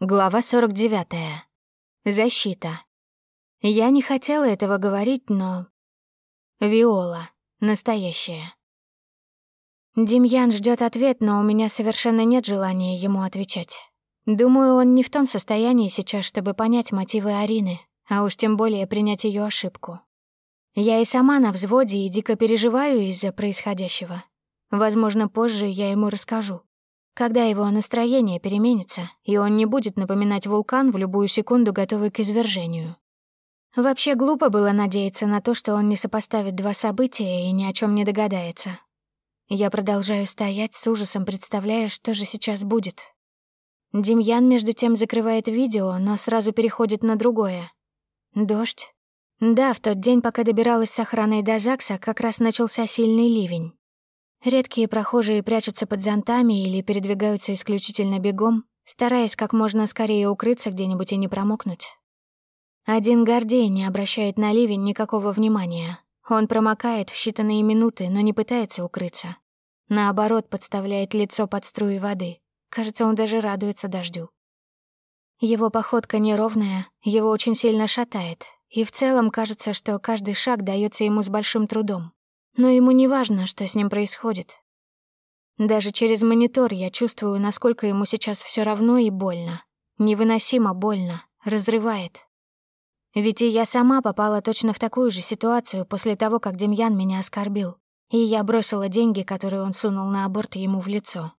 Глава 49. Защита. Я не хотела этого говорить, но... Виола. Настоящая. Демьян ждет ответ, но у меня совершенно нет желания ему отвечать. Думаю, он не в том состоянии сейчас, чтобы понять мотивы Арины, а уж тем более принять ее ошибку. Я и сама на взводе и дико переживаю из-за происходящего. Возможно, позже я ему расскажу. Когда его настроение переменится, и он не будет напоминать вулкан в любую секунду, готовый к извержению. Вообще глупо было надеяться на то, что он не сопоставит два события и ни о чем не догадается. Я продолжаю стоять с ужасом, представляя, что же сейчас будет. Демьян между тем закрывает видео, но сразу переходит на другое. Дождь. Да, в тот день, пока добиралась с охраной до ЗАГСа, как раз начался сильный ливень. Редкие прохожие прячутся под зонтами или передвигаются исключительно бегом, стараясь как можно скорее укрыться где-нибудь и не промокнуть. Один Гордей не обращает на ливень никакого внимания. Он промокает в считанные минуты, но не пытается укрыться. Наоборот, подставляет лицо под струи воды. Кажется, он даже радуется дождю. Его походка неровная, его очень сильно шатает, и в целом кажется, что каждый шаг дается ему с большим трудом но ему не важно, что с ним происходит. Даже через монитор я чувствую, насколько ему сейчас все равно и больно. Невыносимо больно, разрывает. Ведь и я сама попала точно в такую же ситуацию после того, как Демьян меня оскорбил, и я бросила деньги, которые он сунул на аборт ему в лицо.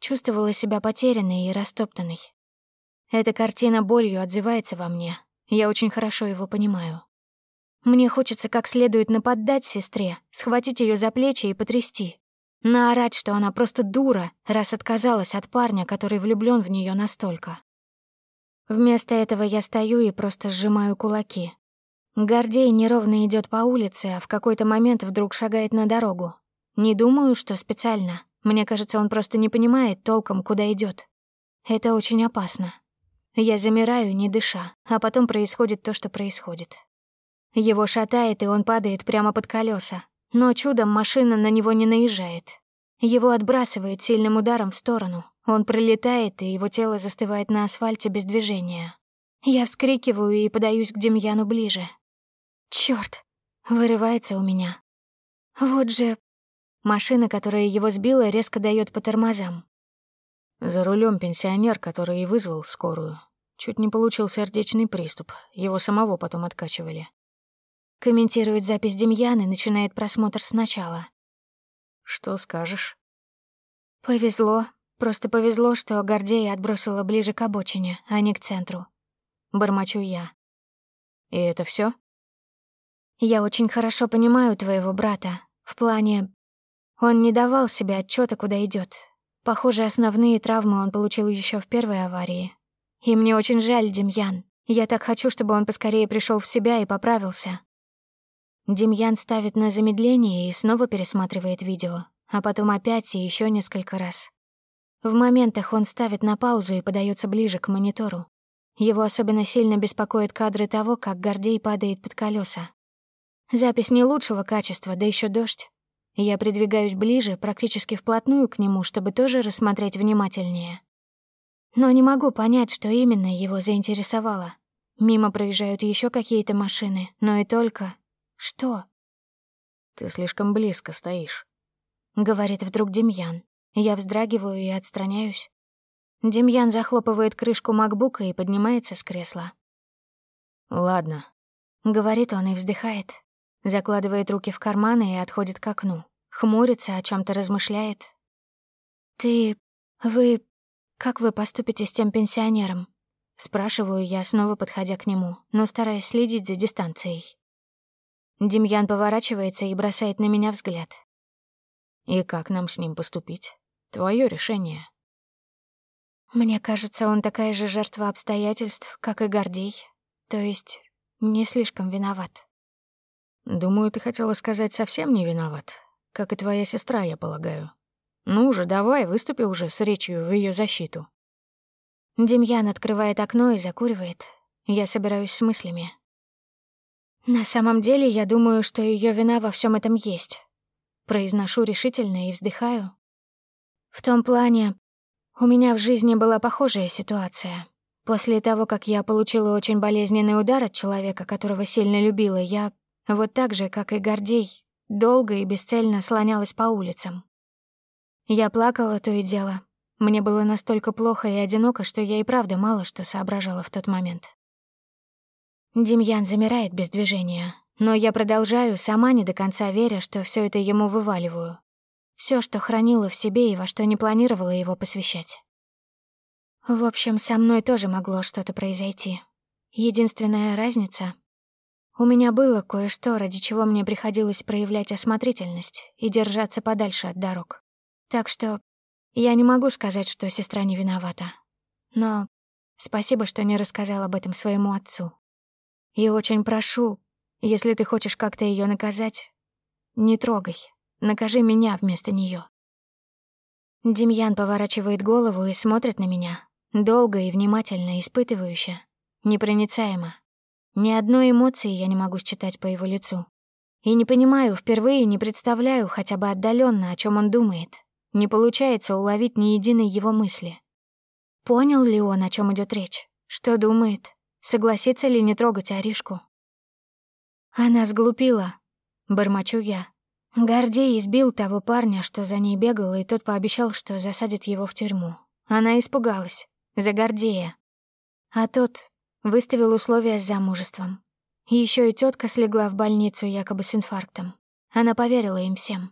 Чувствовала себя потерянной и растоптанной. Эта картина болью отзывается во мне. Я очень хорошо его понимаю. Мне хочется как следует нападать сестре, схватить ее за плечи и потрясти. Наорать, что она просто дура, раз отказалась от парня, который влюблен в нее настолько. Вместо этого я стою и просто сжимаю кулаки. Гордей неровно идет по улице, а в какой-то момент вдруг шагает на дорогу. Не думаю, что специально. Мне кажется, он просто не понимает толком, куда идет. Это очень опасно. Я замираю, не дыша, а потом происходит то, что происходит. Его шатает, и он падает прямо под колеса. Но чудом машина на него не наезжает. Его отбрасывает сильным ударом в сторону. Он пролетает, и его тело застывает на асфальте без движения. Я вскрикиваю и подаюсь к Демьяну ближе. Чёрт! Вырывается у меня. Вот же... Машина, которая его сбила, резко дает по тормозам. За рулем пенсионер, который и вызвал скорую. Чуть не получил сердечный приступ. Его самого потом откачивали. Комментирует запись Демьян и начинает просмотр сначала. «Что скажешь?» «Повезло. Просто повезло, что Гордея отбросила ближе к обочине, а не к центру. Бормочу я. И это все? Я очень хорошо понимаю твоего брата. В плане... Он не давал себе отчета, куда идет. Похоже, основные травмы он получил еще в первой аварии. И мне очень жаль, Демьян. Я так хочу, чтобы он поскорее пришел в себя и поправился. Демьян ставит на замедление и снова пересматривает видео, а потом опять и еще несколько раз. В моментах он ставит на паузу и подается ближе к монитору. Его особенно сильно беспокоят кадры того, как Гордей падает под колеса. Запись не лучшего качества, да еще дождь. Я придвигаюсь ближе, практически вплотную к нему, чтобы тоже рассмотреть внимательнее. Но не могу понять, что именно его заинтересовало. Мимо проезжают еще какие-то машины, но и только. «Что?» «Ты слишком близко стоишь», — говорит вдруг Демьян. Я вздрагиваю и отстраняюсь. Демьян захлопывает крышку макбука и поднимается с кресла. «Ладно», — говорит он и вздыхает. Закладывает руки в карманы и отходит к окну. Хмурится, о чем то размышляет. «Ты... вы... как вы поступите с тем пенсионером?» Спрашиваю я, снова подходя к нему, но стараясь следить за дистанцией. Демьян поворачивается и бросает на меня взгляд. «И как нам с ним поступить? Твое решение». Мне кажется, он такая же жертва обстоятельств, как и Гордей. То есть не слишком виноват. Думаю, ты хотела сказать совсем не виноват, как и твоя сестра, я полагаю. Ну же, давай, выступи уже с речью в ее защиту. Демьян открывает окно и закуривает. Я собираюсь с мыслями. На самом деле, я думаю, что ее вина во всем этом есть. Произношу решительно и вздыхаю. В том плане, у меня в жизни была похожая ситуация. После того, как я получила очень болезненный удар от человека, которого сильно любила, я, вот так же, как и Гордей, долго и бесцельно слонялась по улицам. Я плакала то и дело. Мне было настолько плохо и одиноко, что я и правда мало что соображала в тот момент. Демьян замирает без движения, но я продолжаю, сама не до конца веря, что все это ему вываливаю. Все, что хранила в себе и во что не планировала его посвящать. В общем, со мной тоже могло что-то произойти. Единственная разница — у меня было кое-что, ради чего мне приходилось проявлять осмотрительность и держаться подальше от дорог. Так что я не могу сказать, что сестра не виновата. Но спасибо, что не рассказал об этом своему отцу. И очень прошу, если ты хочешь как-то ее наказать, не трогай, накажи меня вместо нее. Демьян поворачивает голову и смотрит на меня, Долго и внимательно, испытывающе, непроницаемо. Ни одной эмоции я не могу считать по его лицу. И не понимаю, впервые не представляю хотя бы отдаленно, о чем он думает. Не получается уловить ни единой его мысли. Понял ли он, о чем идет речь? Что думает? Согласится ли не трогать Аришку? Она сглупила, бормочу я. Гордей избил того парня, что за ней бегал, и тот пообещал, что засадит его в тюрьму. Она испугалась за Гордея. А тот выставил условия с замужеством. Еще и тетка слегла в больницу якобы с инфарктом. Она поверила им всем.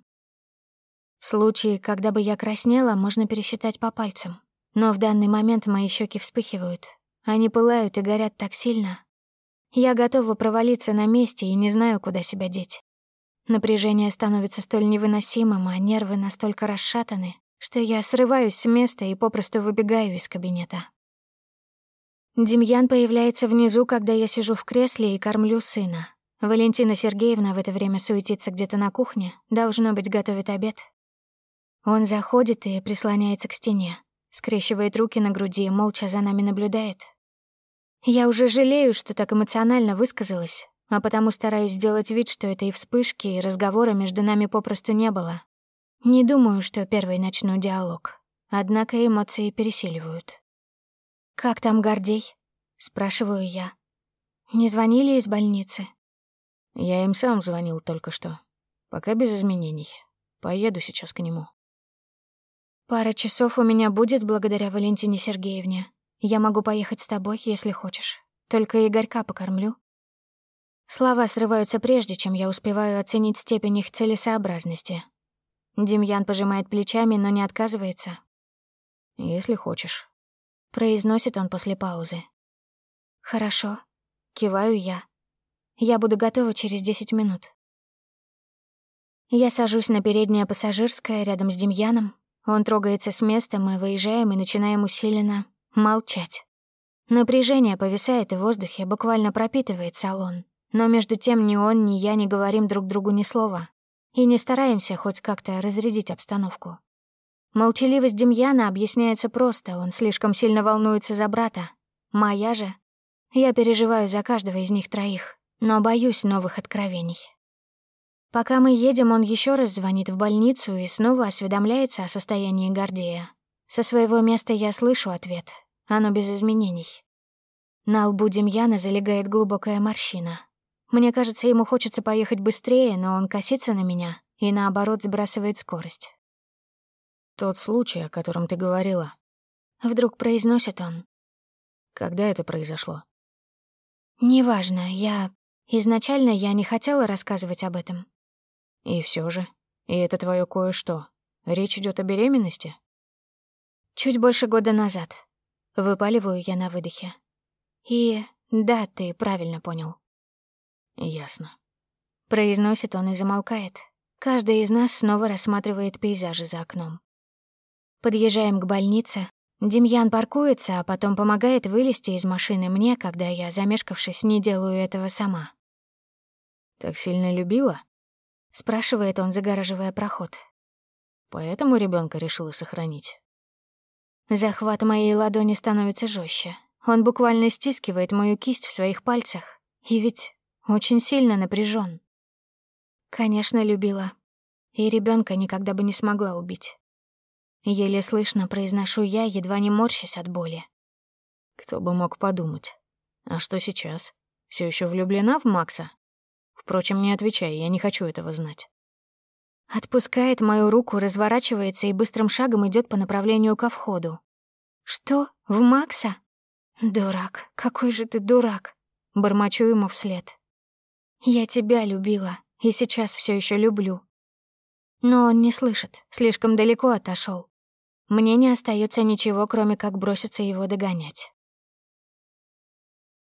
Случаи, когда бы я краснела, можно пересчитать по пальцам. Но в данный момент мои щеки вспыхивают. Они пылают и горят так сильно. Я готова провалиться на месте и не знаю, куда себя деть. Напряжение становится столь невыносимым, а нервы настолько расшатаны, что я срываюсь с места и попросту выбегаю из кабинета. Демьян появляется внизу, когда я сижу в кресле и кормлю сына. Валентина Сергеевна в это время суетится где-то на кухне, должно быть, готовит обед. Он заходит и прислоняется к стене, скрещивает руки на груди и молча за нами наблюдает. Я уже жалею, что так эмоционально высказалась, а потому стараюсь сделать вид, что этой вспышки и разговора между нами попросту не было. Не думаю, что первый начну диалог. Однако эмоции пересиливают. «Как там Гордей?» — спрашиваю я. «Не звонили из больницы?» Я им сам звонил только что. Пока без изменений. Поеду сейчас к нему. Пара часов у меня будет благодаря Валентине Сергеевне. Я могу поехать с тобой, если хочешь. Только Игорька покормлю. Слова срываются прежде, чем я успеваю оценить степень их целесообразности. Демьян пожимает плечами, но не отказывается. «Если хочешь», — произносит он после паузы. «Хорошо», — киваю я. «Я буду готова через десять минут». Я сажусь на переднее пассажирское рядом с Демьяном. Он трогается с места, мы выезжаем и начинаем усиленно молчать. Напряжение повисает в воздухе, буквально пропитывает салон. Но между тем ни он, ни я не говорим друг другу ни слова и не стараемся хоть как-то разрядить обстановку. Молчаливость Демьяна объясняется просто, он слишком сильно волнуется за брата. Моя же... Я переживаю за каждого из них троих, но боюсь новых откровений. Пока мы едем, он еще раз звонит в больницу и снова осведомляется о состоянии Гордея. Со своего места я слышу ответ. Оно без изменений. На лбу Демьяна залегает глубокая морщина. Мне кажется, ему хочется поехать быстрее, но он косится на меня и, наоборот, сбрасывает скорость. «Тот случай, о котором ты говорила». Вдруг произносит он. «Когда это произошло?» «Неважно, я... Изначально я не хотела рассказывать об этом». «И все же? И это твое кое-что? Речь идет о беременности?» «Чуть больше года назад». Выпаливаю я на выдохе. «И да, ты правильно понял». «Ясно». Произносит он и замолкает. Каждый из нас снова рассматривает пейзажи за окном. Подъезжаем к больнице. Демьян паркуется, а потом помогает вылезти из машины мне, когда я, замешкавшись, не делаю этого сама. «Так сильно любила?» — спрашивает он, загораживая проход. «Поэтому ребенка решила сохранить?» Захват моей ладони становится жестче. Он буквально стискивает мою кисть в своих пальцах. И ведь очень сильно напряжен. Конечно, любила. И ребенка никогда бы не смогла убить. Еле слышно произношу я, едва не морщась от боли. Кто бы мог подумать. А что сейчас? Все еще влюблена в Макса? Впрочем, не отвечай, я не хочу этого знать. Отпускает мою руку, разворачивается и быстрым шагом идет по направлению ко входу. Что? В Макса? Дурак, какой же ты дурак. Бормочу ему вслед. Я тебя любила и сейчас все еще люблю. Но он не слышит, слишком далеко отошел. Мне не остается ничего, кроме как броситься его догонять.